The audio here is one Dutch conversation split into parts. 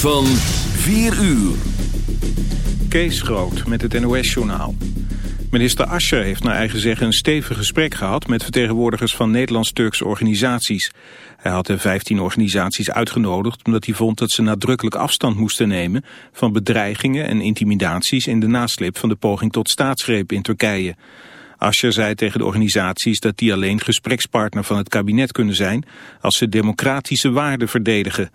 van 4 uur. Kees Groot met het NOS-journaal. Minister Ascher heeft naar eigen zeggen een stevig gesprek gehad... met vertegenwoordigers van Nederlands-Turkse organisaties. Hij had de 15 organisaties uitgenodigd... omdat hij vond dat ze nadrukkelijk afstand moesten nemen... van bedreigingen en intimidaties in de nasleep van de poging tot staatsgreep in Turkije. Ascher zei tegen de organisaties dat die alleen gesprekspartner van het kabinet kunnen zijn... als ze democratische waarden verdedigen...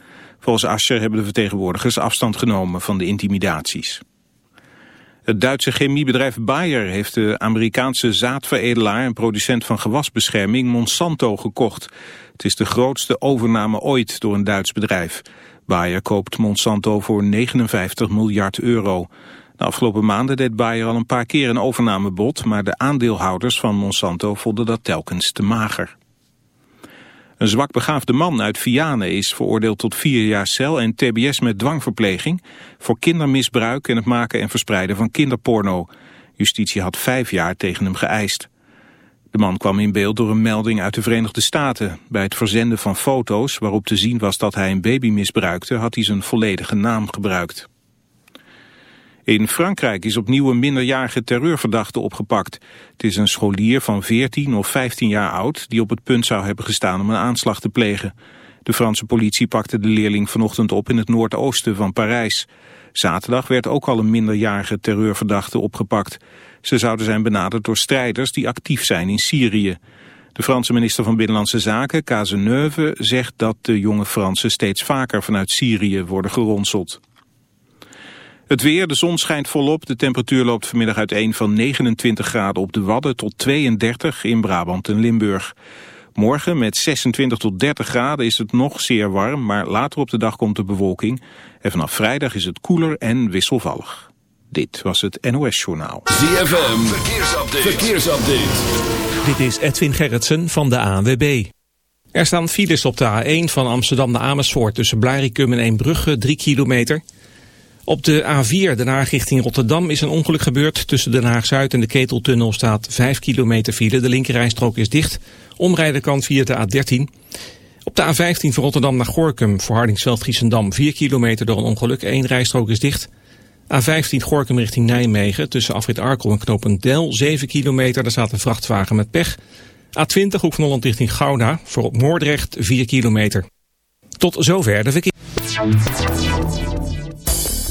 Volgens Ascher hebben de vertegenwoordigers afstand genomen van de intimidaties. Het Duitse chemiebedrijf Bayer heeft de Amerikaanse zaadveredelaar en producent van gewasbescherming Monsanto gekocht. Het is de grootste overname ooit door een Duits bedrijf. Bayer koopt Monsanto voor 59 miljard euro. De afgelopen maanden deed Bayer al een paar keer een overnamebod, maar de aandeelhouders van Monsanto vonden dat telkens te mager. Een zwakbegaafde man uit Vianen is veroordeeld tot vier jaar cel en tbs met dwangverpleging voor kindermisbruik en het maken en verspreiden van kinderporno. Justitie had vijf jaar tegen hem geëist. De man kwam in beeld door een melding uit de Verenigde Staten. Bij het verzenden van foto's waarop te zien was dat hij een baby misbruikte had hij zijn volledige naam gebruikt. In Frankrijk is opnieuw een minderjarige terreurverdachte opgepakt. Het is een scholier van 14 of 15 jaar oud die op het punt zou hebben gestaan om een aanslag te plegen. De Franse politie pakte de leerling vanochtend op in het noordoosten van Parijs. Zaterdag werd ook al een minderjarige terreurverdachte opgepakt. Ze zouden zijn benaderd door strijders die actief zijn in Syrië. De Franse minister van Binnenlandse Zaken, Cazeneuve, zegt dat de jonge Fransen steeds vaker vanuit Syrië worden geronseld. Het weer, de zon schijnt volop. De temperatuur loopt vanmiddag uiteen van 29 graden op de Wadden tot 32 in Brabant en Limburg. Morgen met 26 tot 30 graden is het nog zeer warm, maar later op de dag komt de bewolking. En vanaf vrijdag is het koeler en wisselvallig. Dit was het NOS Journaal. ZFM, verkeersupdate. verkeersupdate. Dit is Edwin Gerritsen van de ANWB. Er staan files op de A1 van Amsterdam naar Amersfoort tussen Blarikum en Eembrugge, 3 kilometer... Op de A4 Den Haag richting Rotterdam is een ongeluk gebeurd. Tussen Den Haag-Zuid en de Keteltunnel staat 5 kilometer file. De linkerrijstrook is dicht. Omrijden kan via de A13. Op de A15 van Rotterdam naar Gorkum voor Hardingsveld-Giessendam 4 kilometer door een ongeluk. Eén rijstrook is dicht. A15 Gorkum richting Nijmegen tussen Afrit Arkel en Knopen Del 7 kilometer. Daar staat een vrachtwagen met pech. A20 Hoek van Holland richting Gouda voor op Moordrecht 4 kilometer. Tot zover de verkeer.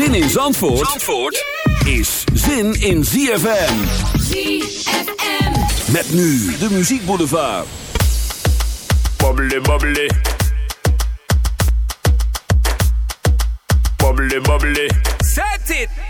Zin in Zandvoort, Zandvoort is zin in ZFM. ZFM. Met nu de Muziek Boulevard. Bubbly, bubbly. Bubbly, bubbly. Set it!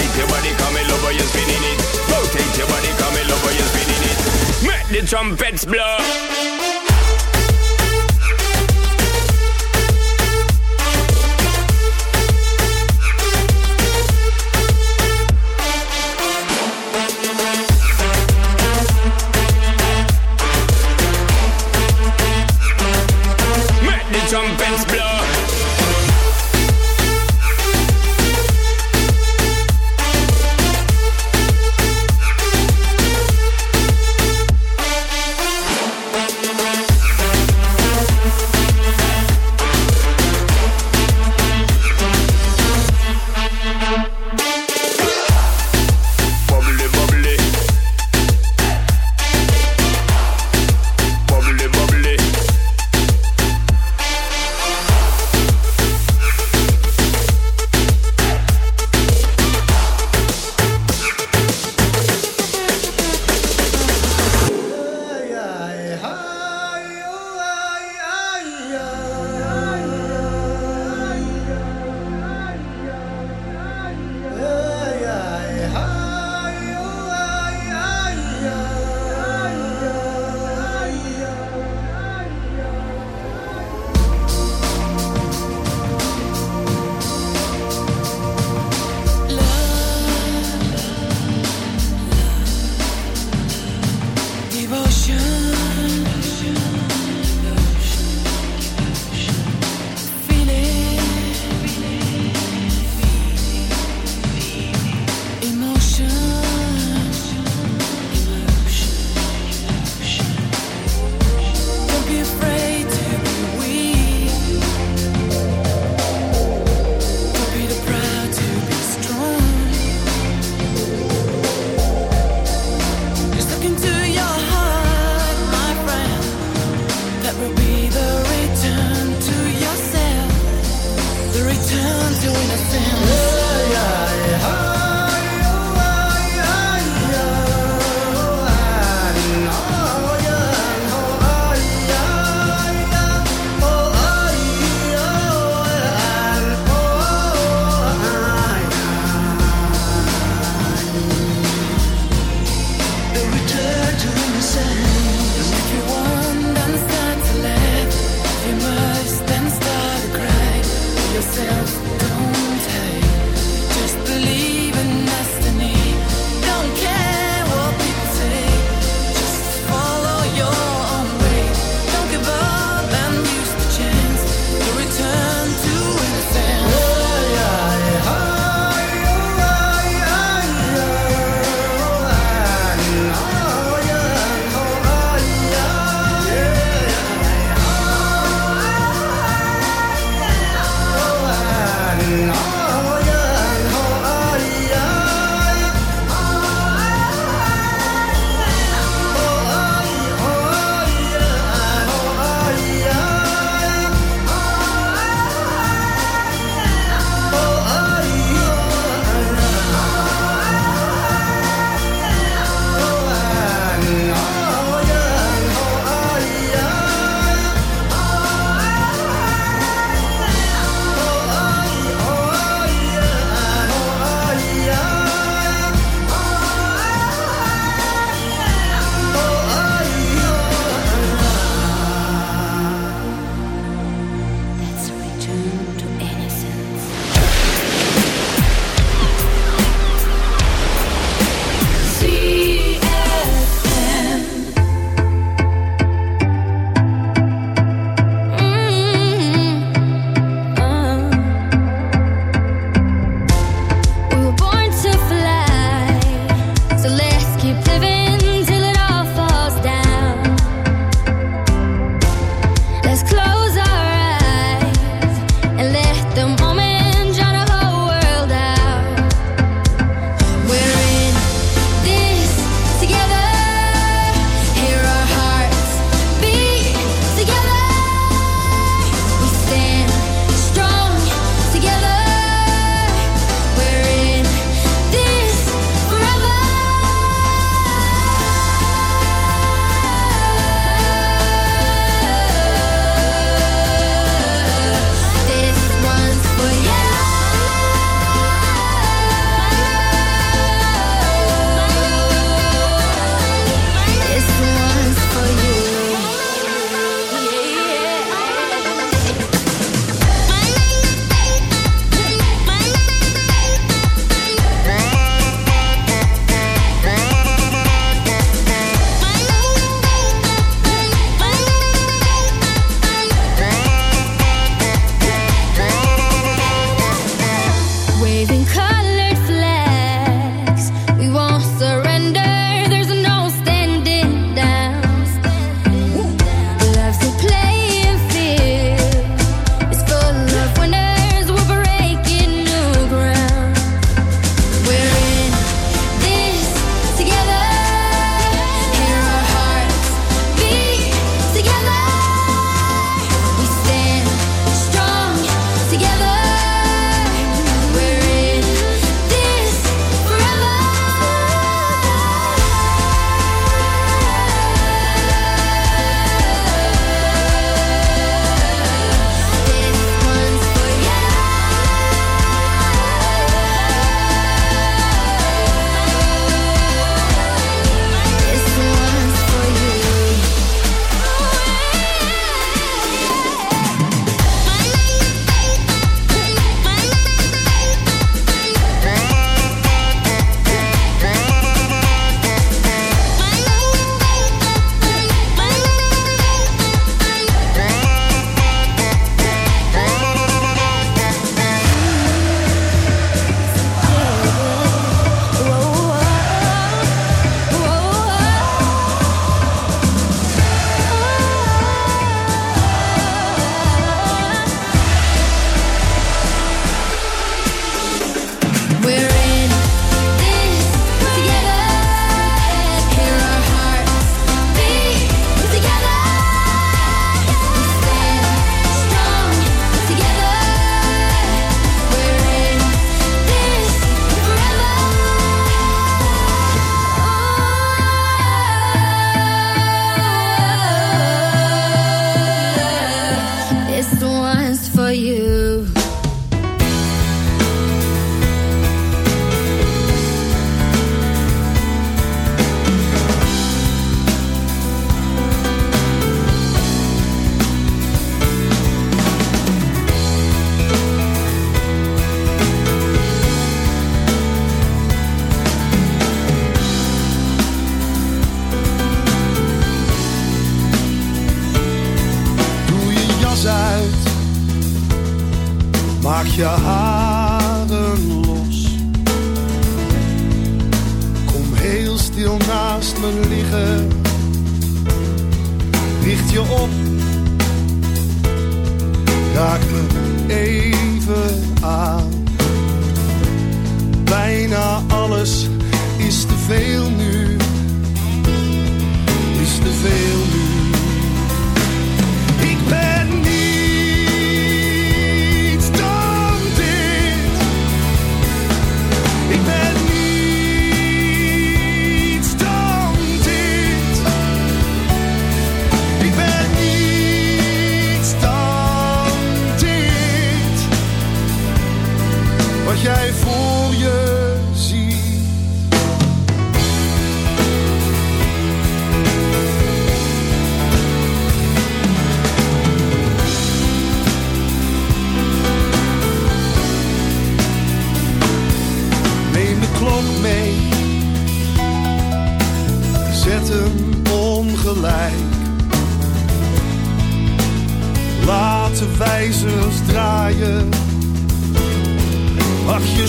Rotate your body, come in over, you're spinning it. Rotate your body, come in over, you're spinning it. Make the trumpets blow.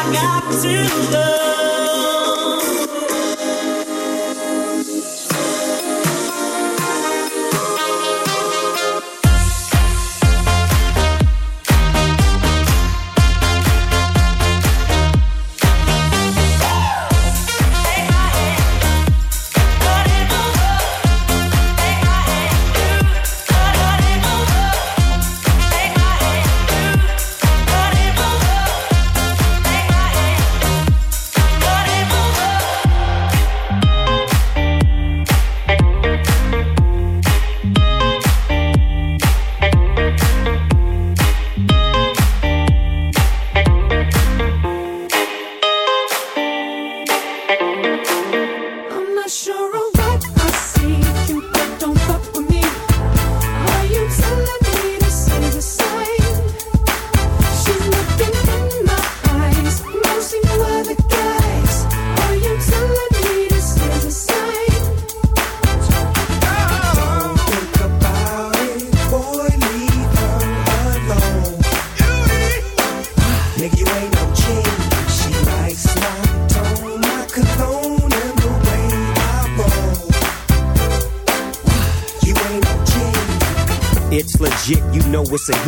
I got to love.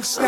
don't.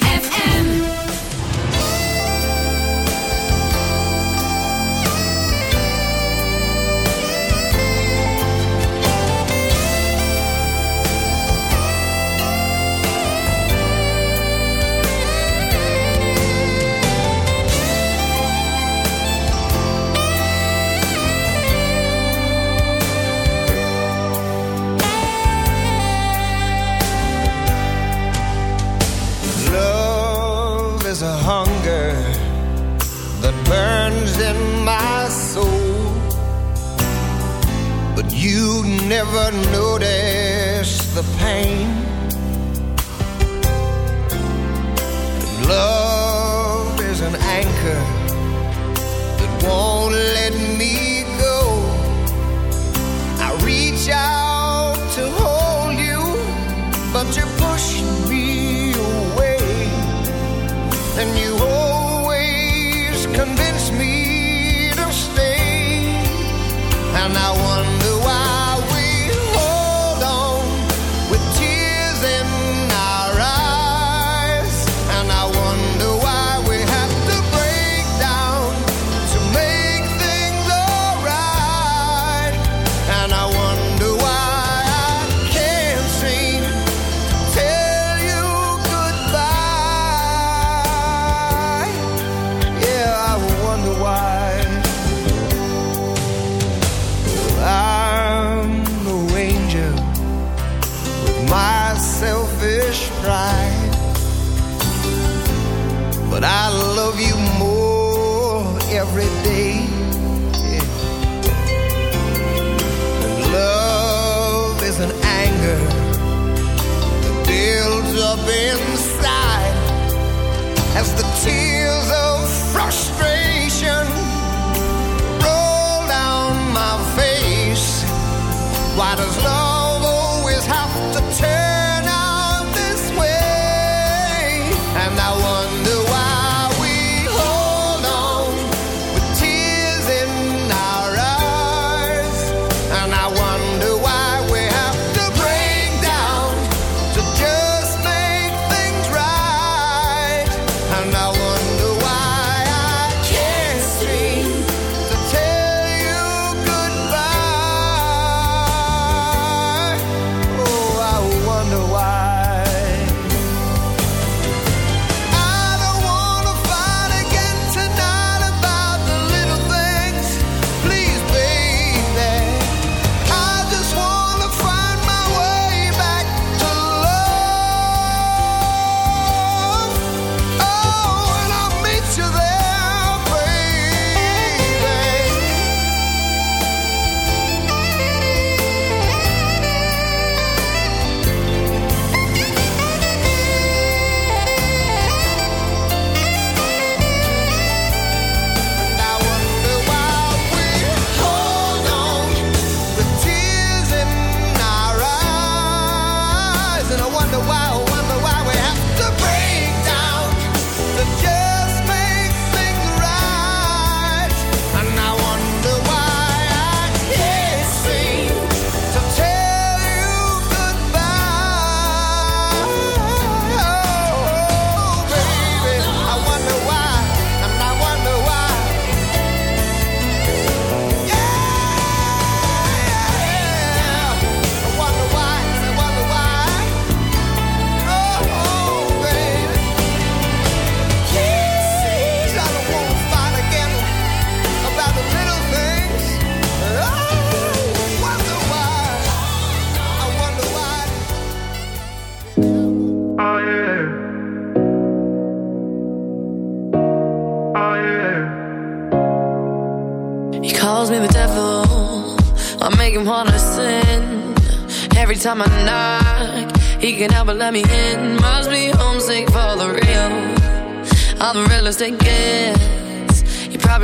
and you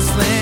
slam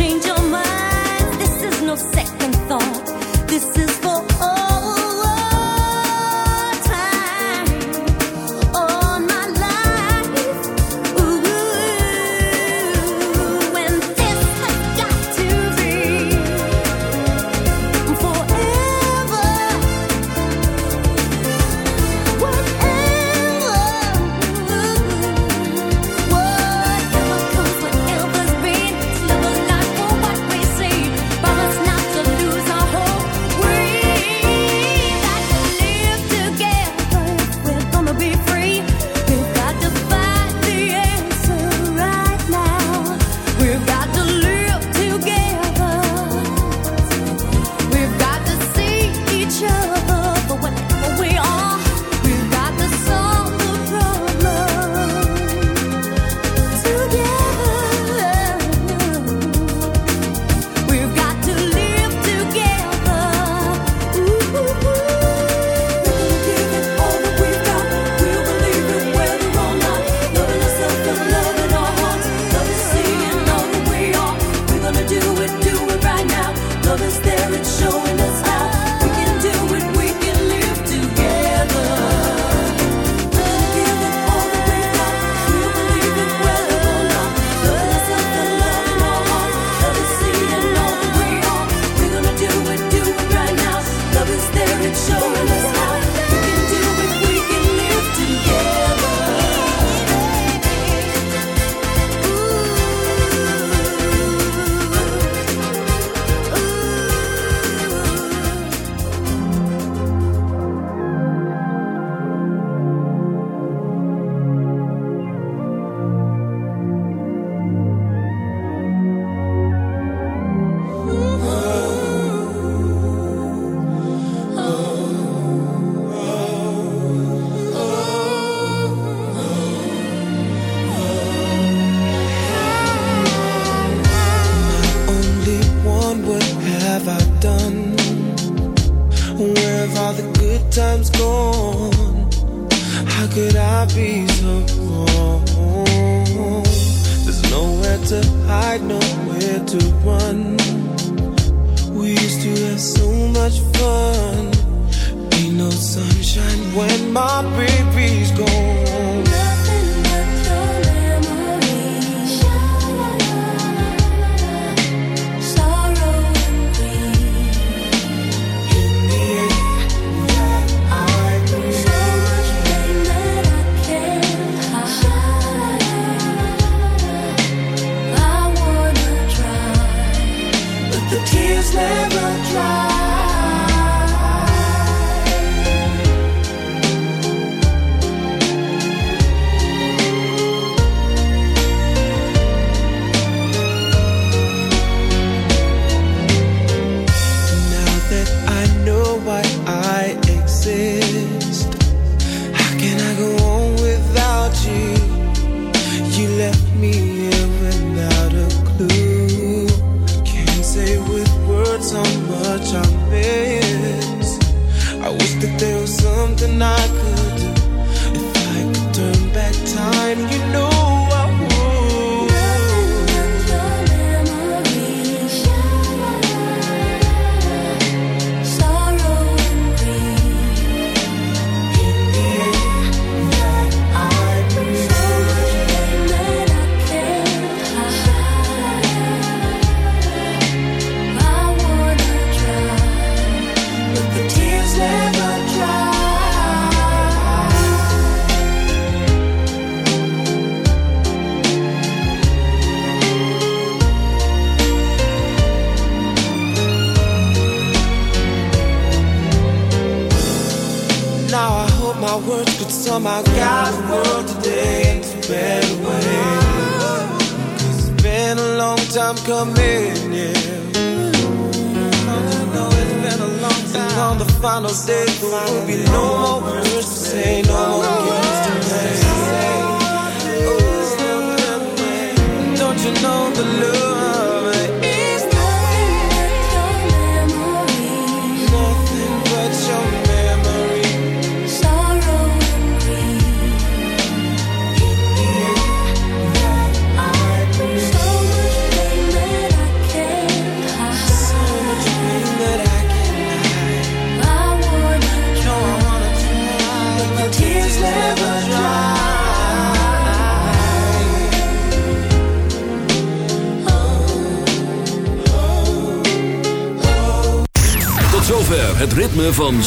change